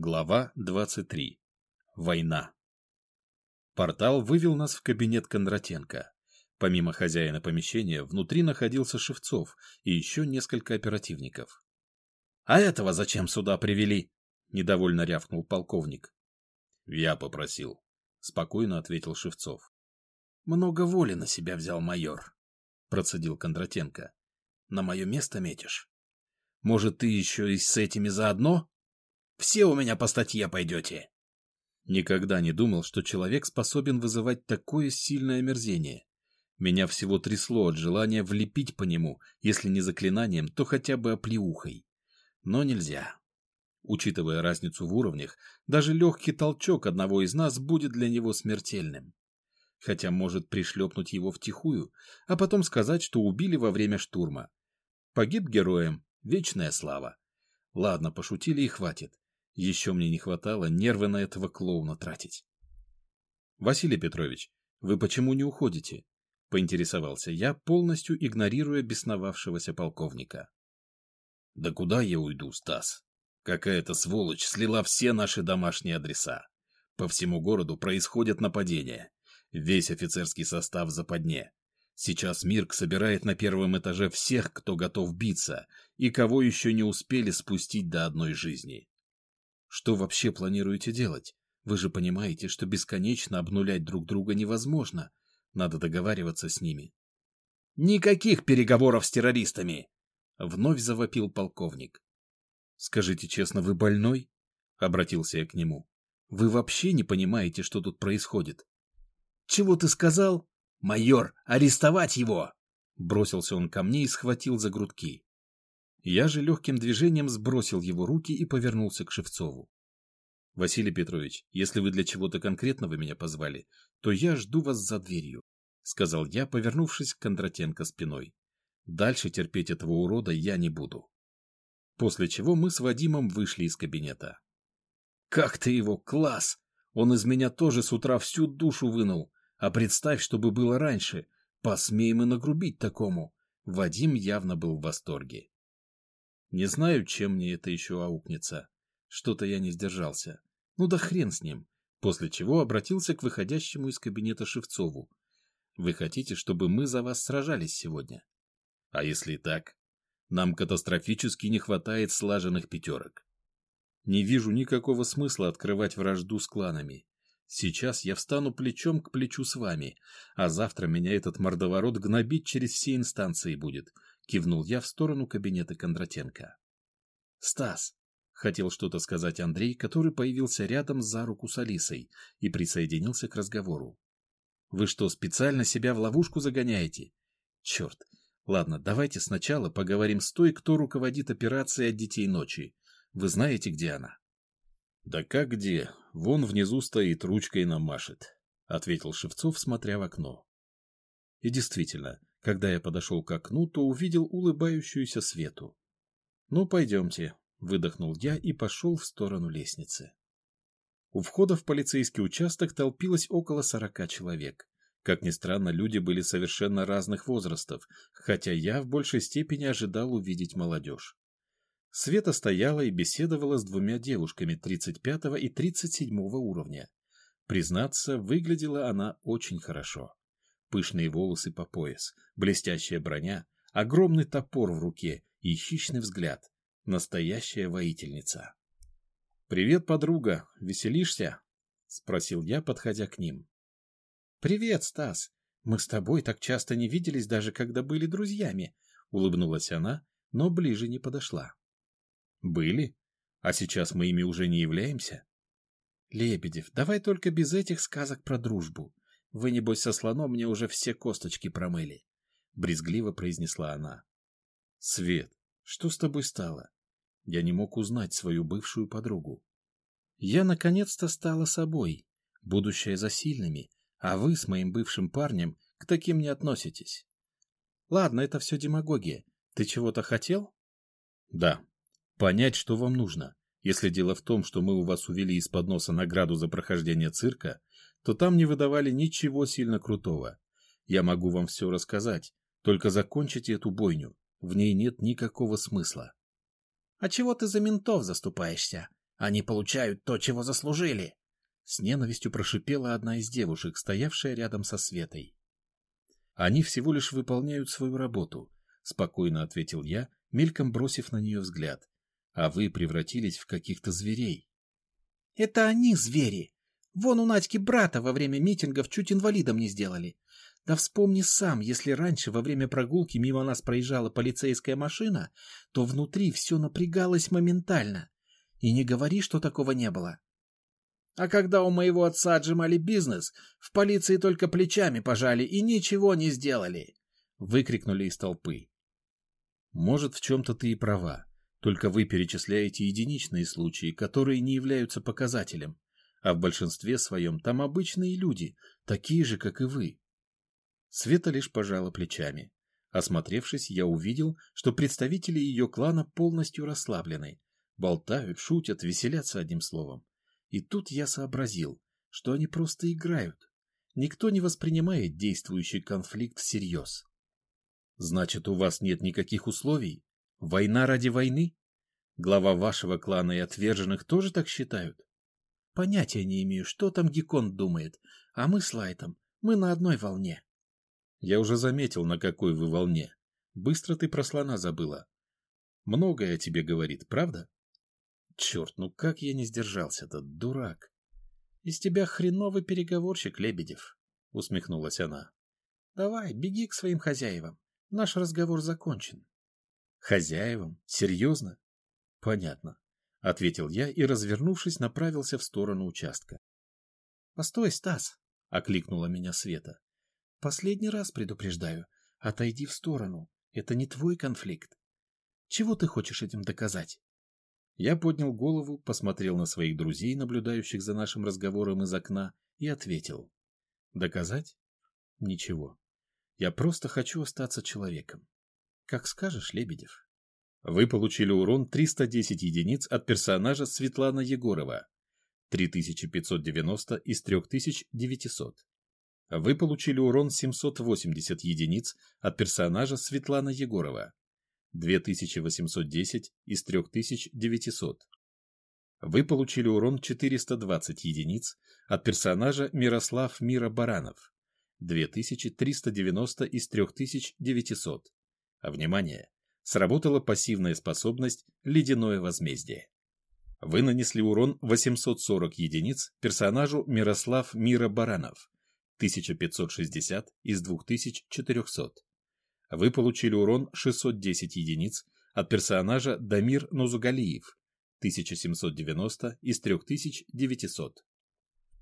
Глава 23. Война. Портал вывел нас в кабинет Кондратенко. Помимо хозяина помещения, внутри находился Шевцов и еще несколько оперативников. — А этого зачем сюда привели? — недовольно рявкнул полковник. — Я попросил, — спокойно ответил Шевцов. — Много воли на себя взял майор, — процедил Кондратенко. — На мое место метишь? Может, ты еще и с этими заодно? Все у меня по статье пойдете. Никогда не думал, что человек способен вызывать такое сильное омерзение. Меня всего трясло от желания влепить по нему, если не заклинанием, то хотя бы оплеухой. Но нельзя. Учитывая разницу в уровнях, даже легкий толчок одного из нас будет для него смертельным. Хотя может пришлепнуть его втихую, а потом сказать, что убили во время штурма. Погиб героем, вечная слава. Ладно, пошутили и хватит. Еще мне не хватало нервы на этого клоуна тратить. — Василий Петрович, вы почему не уходите? — поинтересовался я, полностью игнорируя бесновавшегося полковника. — Да куда я уйду, Стас? Какая-то сволочь слила все наши домашние адреса. По всему городу происходят нападения. Весь офицерский состав западне. Сейчас Мирк собирает на первом этаже всех, кто готов биться, и кого еще не успели спустить до одной жизни. Что вообще планируете делать? Вы же понимаете, что бесконечно обнулять друг друга невозможно. Надо договариваться с ними. Никаких переговоров с террористами! Вновь завопил полковник. Скажите честно, вы больной? Обратился я к нему. Вы вообще не понимаете, что тут происходит? Чего ты сказал? Майор, арестовать его! Бросился он ко мне и схватил за грудки. Я же легким движением сбросил его руки и повернулся к Шевцову. — Василий Петрович, если вы для чего-то конкретного меня позвали, то я жду вас за дверью, — сказал я, повернувшись к Кондратенко спиной. Дальше терпеть этого урода я не буду. После чего мы с Вадимом вышли из кабинета. — Как ты его, класс! Он из меня тоже с утра всю душу вынул. А представь, что бы было раньше. Посмеем и нагрубить такому. Вадим явно был в восторге. Не знаю, чем мне это еще аукнется. Что-то я не сдержался. Ну да хрен с ним. После чего обратился к выходящему из кабинета Шевцову. Вы хотите, чтобы мы за вас сражались сегодня? А если и так? Нам катастрофически не хватает слаженных пятерок. Не вижу никакого смысла открывать вражду с кланами. Сейчас я встану плечом к плечу с вами, а завтра меня этот мордоворот гнобить через все инстанции будет — Кивнул я в сторону кабинета Кондратенко. «Стас!» — хотел что-то сказать Андрей, который появился рядом за руку с Алисой и присоединился к разговору. «Вы что, специально себя в ловушку загоняете? Черт! Ладно, давайте сначала поговорим с той, кто руководит операцией от детей ночи. Вы знаете, где она?» «Да как где? Вон внизу стоит, ручкой нам машет», — ответил Шевцов, смотря в окно. И действительно, когда я подошел к окну, то увидел улыбающуюся Свету. «Ну, пойдемте», — выдохнул я и пошел в сторону лестницы. У входа в полицейский участок толпилось около сорока человек. Как ни странно, люди были совершенно разных возрастов, хотя я в большей степени ожидал увидеть молодежь. Света стояла и беседовала с двумя девушками 35 и 37 уровня. Признаться, выглядела она очень хорошо пышные волосы по пояс, блестящая броня, огромный топор в руке и хищный взгляд. Настоящая воительница. «Привет, подруга, веселишься?» — спросил я, подходя к ним. «Привет, Стас. Мы с тобой так часто не виделись, даже когда были друзьями», — улыбнулась она, но ближе не подошла. «Были? А сейчас мы ими уже не являемся?» «Лебедев, давай только без этих сказок про дружбу. Вы, небось, со слоном мне уже все косточки промыли, — брезгливо произнесла она. — Свет, что с тобой стало? Я не мог узнать свою бывшую подругу. Я наконец-то стала собой, будущее за сильными, а вы с моим бывшим парнем к таким не относитесь. Ладно, это все демагогия. Ты чего-то хотел? Да. Понять, что вам нужно. Если дело в том, что мы у вас увели из-под носа награду за прохождение цирка, то там не выдавали ничего сильно крутого. Я могу вам все рассказать, только закончите эту бойню, в ней нет никакого смысла. — А чего ты за ментов заступаешься? Они получают то, чего заслужили. С ненавистью прошипела одна из девушек, стоявшая рядом со Светой. Они всего лишь выполняют свою работу, спокойно ответил я, мельком бросив на нее взгляд. А вы превратились в каких-то зверей. Это они звери. Вон у Надьки брата во время митингов чуть инвалидом не сделали. Да вспомни сам, если раньше во время прогулки мимо нас проезжала полицейская машина, то внутри все напрягалось моментально. И не говори, что такого не было. А когда у моего отца отжимали бизнес, в полиции только плечами пожали и ничего не сделали. Выкрикнули из толпы. Может, в чем-то ты и права. Только вы перечисляете единичные случаи, которые не являются показателем. А в большинстве своем там обычные люди, такие же, как и вы. Света лишь пожала плечами. Осмотревшись, я увидел, что представители ее клана полностью расслаблены. Болтают, шутят, веселятся одним словом. И тут я сообразил, что они просто играют. Никто не воспринимает действующий конфликт всерьез. Значит, у вас нет никаких условий? Война ради войны? Глава вашего клана и отверженных тоже так считают? Понятия не имею, что там Гекон думает, а мы с Лайтом, мы на одной волне. Я уже заметил, на какой вы волне. Быстро ты про слона забыла. Многое о тебе говорит, правда? Черт, ну как я не сдержался-то, дурак. Из тебя хреновый переговорщик, Лебедев, усмехнулась она. Давай, беги к своим хозяевам. Наш разговор закончен. Хозяевам? Серьезно? Понятно, ответил я и, развернувшись, направился в сторону участка. Постой, Стас, окликнула меня Света. Последний раз предупреждаю, отойди в сторону. Это не твой конфликт. Чего ты хочешь этим доказать? Я поднял голову, посмотрел на своих друзей, наблюдающих за нашим разговором из окна, и ответил. Доказать? Ничего. Я просто хочу остаться человеком. Как скажешь, Лебедев. Вы получили урон 310 единиц от персонажа Светлана Егорова. 3590 из 3900. Вы получили урон 780 единиц от персонажа Светлана Егорова. 2810 из 3900. Вы получили урон 420 единиц от персонажа Мирослав Мира Баранов. 2390 из 3900. А внимание! Сработала пассивная способность «Ледяное возмездие». Вы нанесли урон 840 единиц персонажу Мирослав Мира Баранов. 1560 из 2400 вы получили урон 610 единиц от персонажа Дамир Нузугалиев 1790 из 3900.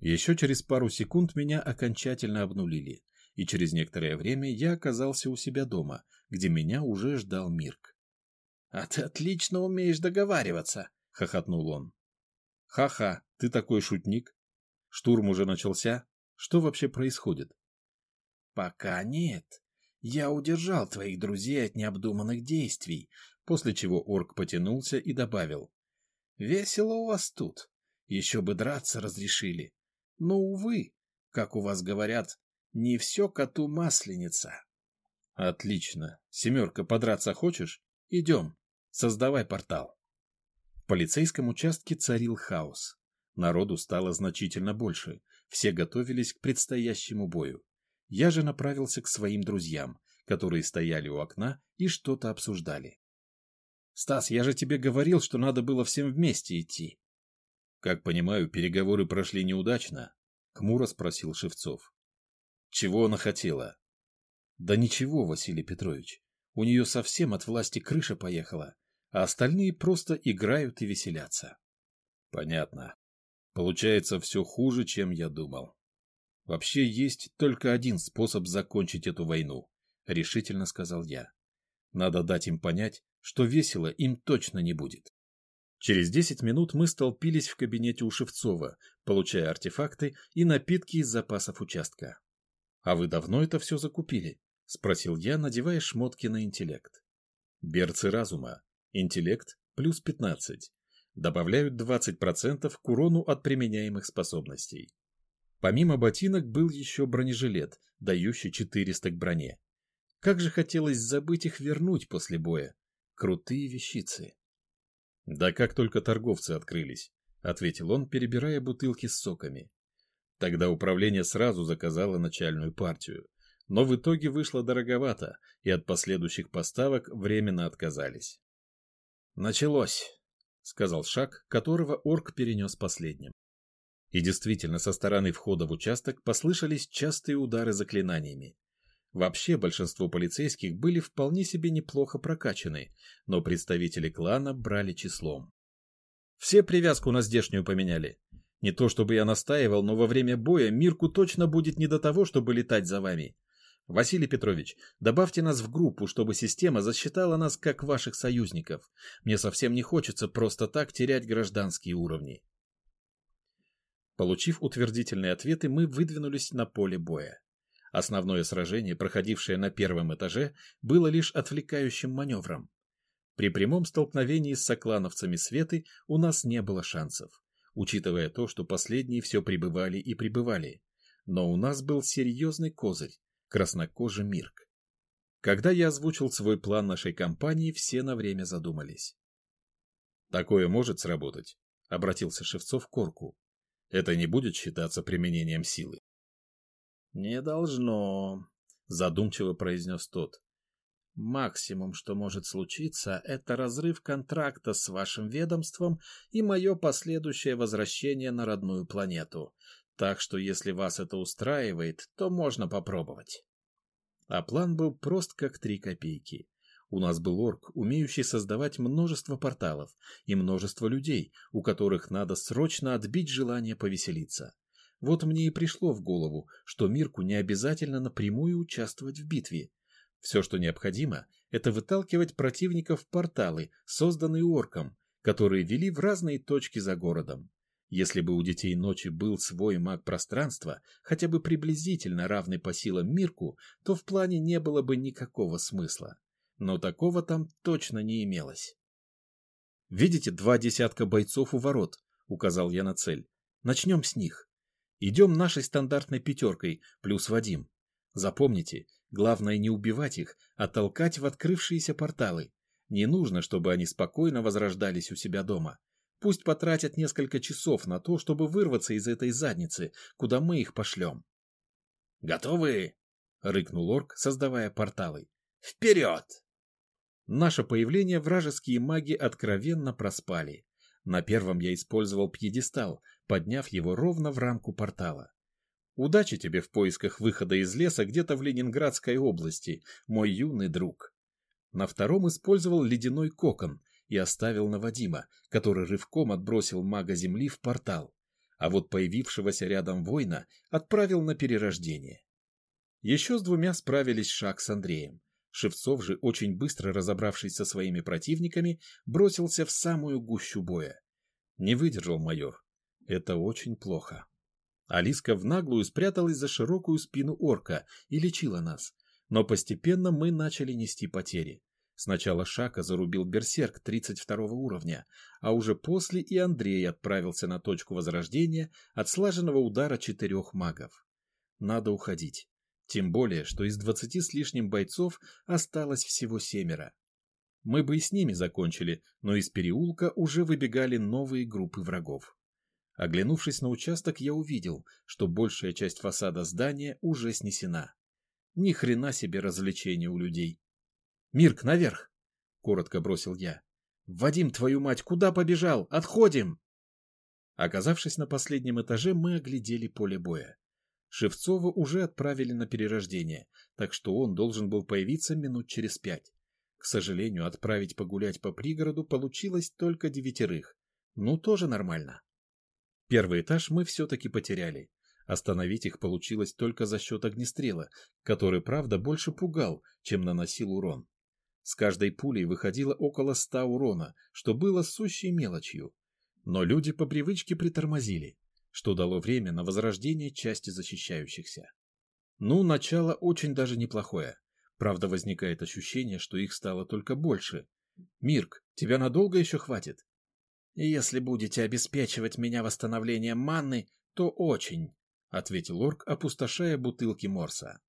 Еще через пару секунд меня окончательно обнулили, и через некоторое время я оказался у себя дома, где меня уже ждал Мирк. — А ты отлично умеешь договариваться, — хохотнул он. — Ха-ха, ты такой шутник. Штурм уже начался. Что вообще происходит? — Пока нет, я удержал твоих друзей от необдуманных действий, после чего орк потянулся и добавил. Весело у вас тут. Еще бы драться разрешили. Но, увы, как у вас говорят, не все коту масленица. Отлично. Семерка, подраться хочешь? Идем. Создавай портал. В полицейском участке царил хаос. Народу стало значительно больше. Все готовились к предстоящему бою. Я же направился к своим друзьям, которые стояли у окна и что-то обсуждали. «Стас, я же тебе говорил, что надо было всем вместе идти». «Как понимаю, переговоры прошли неудачно?» — хмуро спросил Шевцов. «Чего она хотела?» «Да ничего, Василий Петрович. У нее совсем от власти крыша поехала, а остальные просто играют и веселятся». «Понятно. Получается все хуже, чем я думал». Вообще есть только один способ закончить эту войну, решительно сказал я. Надо дать им понять, что весело им точно не будет. Через десять минут мы столпились в кабинете у Шевцова, получая артефакты и напитки из запасов участка. «А вы давно это все закупили?» — спросил я, надевая шмотки на интеллект. «Берцы разума. Интеллект плюс 15. Добавляют 20% к урону от применяемых способностей. Помимо ботинок был еще бронежилет, дающий 400 к броне. Как же хотелось забыть их вернуть после боя. Крутые вещицы. Да как только торговцы открылись. ответил он, перебирая бутылки с соками. Тогда управление сразу заказало начальную партию, но в итоге вышло дороговато, и от последующих поставок временно отказались. «Началось», — сказал шаг, которого орк перенес последним. И действительно, со стороны входа в участок послышались частые удары заклинаниями. Вообще, большинство полицейских были вполне себе неплохо прокачаны, но представители клана брали числом. Все привязку на здешнюю поменяли. Не то чтобы я настаивал, но во время боя Мирку точно будет не до того, чтобы летать за вами. Василий Петрович, добавьте нас в группу, чтобы система засчитала нас как ваших союзников. Мне совсем не хочется просто так терять гражданские уровни. Получив утвердительные ответы, мы выдвинулись на поле боя. Основное сражение, проходившее на первом этаже, было лишь отвлекающим маневром. При прямом столкновении с соклановцами Светы у нас не было шансов, учитывая то, что последние все прибывали и прибывали. Но у нас был серьезный козырь – краснокожий Мирк. Когда я озвучил свой план нашей компании, все на время задумались. «Такое может сработать?» – обратился Шевцов к Корку. «Это не будет считаться применением силы?» «Не должно», — задумчиво произнес тот. Максимум, что может случиться, это разрыв контракта с вашим ведомством и мое последующее возвращение на родную планету. Так что, если вас это устраивает, то можно попробовать. А план был прост как три копейки. У нас был орк, умеющий создавать множество порталов, и множество людей, у которых надо срочно отбить желание повеселиться. Вот мне и пришло в голову, что Мирку не обязательно напрямую участвовать в битве. Все, что необходимо, это выталкивать противников в порталы, созданные орком, которые вели в разные точки за городом. Если бы у детей ночи был свой маг пространства, хотя бы приблизительно равный по силам Мирку, то в плане не было бы никакого смысла. Но такого там точно не имелось. «Видите два десятка бойцов у ворот?» — указал я на цель. «Начнем с них. Идем нашей стандартной пятеркой, плюс Вадим. Запомните, Главное не убивать их, а толкать в открывшиеся порталы. Не нужно, чтобы они спокойно возрождались у себя дома. Пусть потратят несколько часов на то, чтобы вырваться из этой задницы, куда мы их пошлем. «Готовы?» — рыкнул орк, создавая порталы. «Вперед!» Наше появление вражеские маги откровенно проспали. На первом я использовал пьедестал, подняв его ровно в рамку портала. Удачи тебе в поисках выхода из леса где-то в Ленинградской области, мой юный друг. На втором использовал ледяной кокон и оставил на Вадима, который рывком отбросил мага земли в портал, а вот появившегося рядом воина отправил на перерождение. Еще с двумя справились Шаг с Андреем. Шевцов же, очень быстро разобравшись со своими противниками, бросился в самую гущу боя. Не выдержал майор. Это очень плохо. Алиска в наглую спряталась за широкую спину орка и лечила нас. Но постепенно мы начали нести потери. Сначала Шака зарубил берсерк 32 уровня, а уже после и Андрей отправился на точку возрождения от слаженного удара четырех магов. Надо уходить. Тем более, что из двадцати с лишним бойцов осталось всего семеро. Мы бы и с ними закончили, но из переулка уже выбегали новые группы врагов. Оглянувшись на участок, я увидел, что большая часть фасада здания уже снесена. Ни хрена себе развлечения у людей. «Мирк, наверх!» — коротко бросил я. «Вадим, твою мать, куда побежал? Отходим!» Оказавшись на последнем этаже, мы оглядели поле боя. Шевцова уже отправили на перерождение, так что он должен был появиться минут через пять. К сожалению, отправить погулять по пригороду получилось только девятерых. Ну, тоже нормально. Первый этаж мы все-таки потеряли. Остановить их получилось только за счет огнестрела, который, правда, больше пугал, чем наносил урон. С каждой пулей выходило около ста урона, что было сущей мелочью. Но люди по привычке притормозили, что дало время на возрождение части защищающихся. Ну, начало очень даже неплохое. Правда, возникает ощущение, что их стало только больше. Мирк, тебя надолго еще хватит? «Если будете обеспечивать меня восстановлением манны, то очень», — ответил орк, опустошая бутылки морса.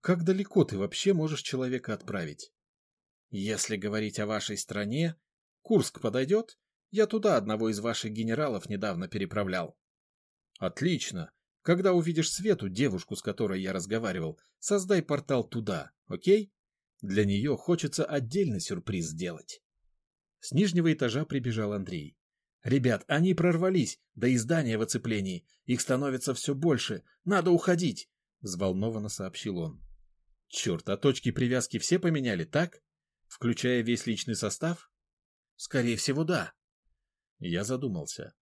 «Как далеко ты вообще можешь человека отправить?» «Если говорить о вашей стране, Курск подойдет? Я туда одного из ваших генералов недавно переправлял. Отлично. Когда увидишь Свету, девушку, с которой я разговаривал, создай портал туда, окей? Для нее хочется отдельный сюрприз сделать. С нижнего этажа прибежал Андрей. «Ребят, они прорвались, до издания в оцеплении. Их становится все больше. Надо уходить!» — взволнованно сообщил он. «Черт, а точки привязки все поменяли, так? Включая весь личный состав?» «Скорее всего, да». Я задумался.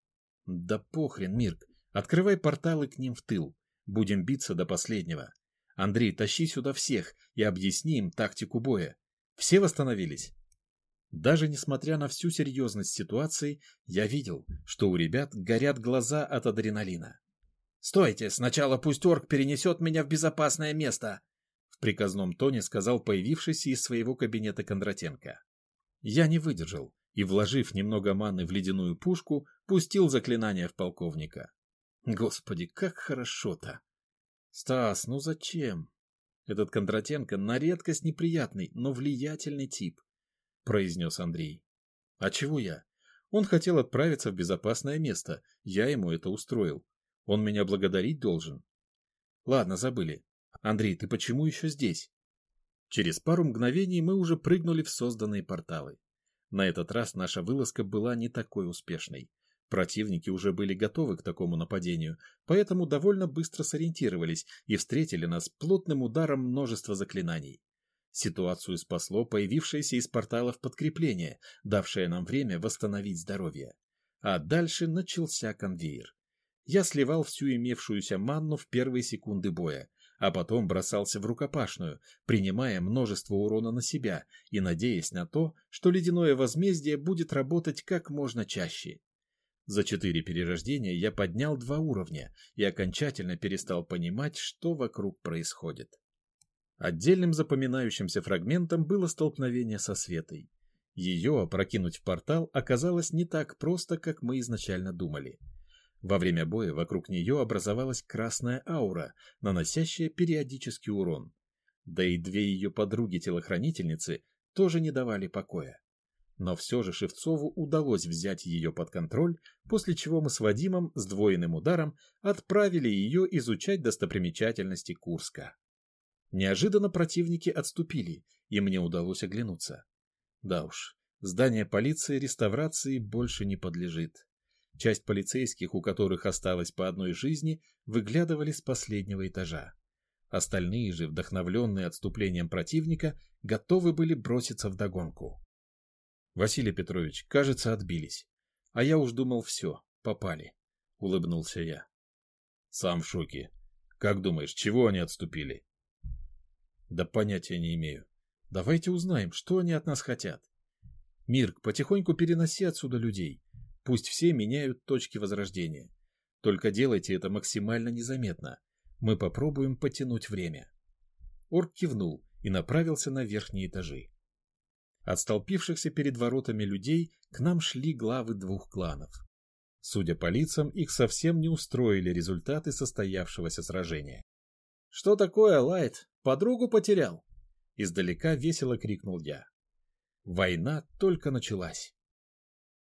«Да похрен, Мирк. Открывай порталы к ним в тыл. Будем биться до последнего. Андрей, тащи сюда всех и объясни им тактику боя. Все восстановились?» Даже несмотря на всю серьезность ситуации, я видел, что у ребят горят глаза от адреналина. «Стойте! Сначала пусть орк перенесет меня в безопасное место!» Приказном тоне сказал появившийся из своего кабинета Кондратенко. Я не выдержал и, вложив немного маны в ледяную пушку, пустил заклинание в полковника. Господи, как хорошо-то! Стас, ну зачем? Этот Кондратенко на редкость неприятный, но влиятельный тип. — произнес Андрей. «А чего я? Он хотел отправиться в безопасное место. Я ему это устроил. Он меня благодарить должен». «Ладно, забыли. Андрей, ты почему еще здесь?» Через пару мгновений мы уже прыгнули в созданные порталы. На этот раз наша вылазка была не такой успешной. Противники уже были готовы к такому нападению, поэтому довольно быстро сориентировались и встретили нас плотным ударом множества заклинаний. Ситуацию спасло появившееся из порталов подкрепление, давшее нам время восстановить здоровье. А дальше начался конвейер. Я сливал всю имевшуюся манну в первые секунды боя, а потом бросался в рукопашную, принимая множество урона на себя и надеясь на то, что ледяное возмездие будет работать как можно чаще. За четыре перерождения я поднял два уровня и окончательно перестал понимать, что вокруг происходит. Отдельным запоминающимся фрагментом было столкновение со Светой. Ее опрокинуть в портал оказалось не так просто, как мы изначально думали. Во время боя вокруг нее образовалась красная аура, наносящая периодический урон. Да и две ее подруги-телохранительницы тоже не давали покоя. Но все же Шевцову удалось взять ее под контроль, после чего мы с Вадимом с двойным ударом отправили ее изучать достопримечательности Курска. Неожиданно противники отступили, и мне удалось оглянуться. Да уж, здание полиции реставрации больше не подлежит. Часть полицейских, у которых осталось по одной жизни, выглядывали с последнего этажа. Остальные же, вдохновленные отступлением противника, готовы были броситься в догонку. Василий Петрович, кажется, отбились. А я уж думал, все, попали. Улыбнулся я. Сам в шоке. Как думаешь, чего они отступили? Да понятия не имею. Давайте узнаем, что они от нас хотят. Мирк, потихоньку переноси отсюда людей. Пусть все меняют точки возрождения. Только делайте это максимально незаметно. Мы попробуем потянуть время. Орк кивнул и направился на верхние этажи. От столпившихся перед воротами людей к нам шли главы двух кланов. Судя по лицам, их совсем не устроили результаты состоявшегося сражения. «Что такое, Лайт? Подругу потерял?» Издалека весело крикнул я. Война только началась.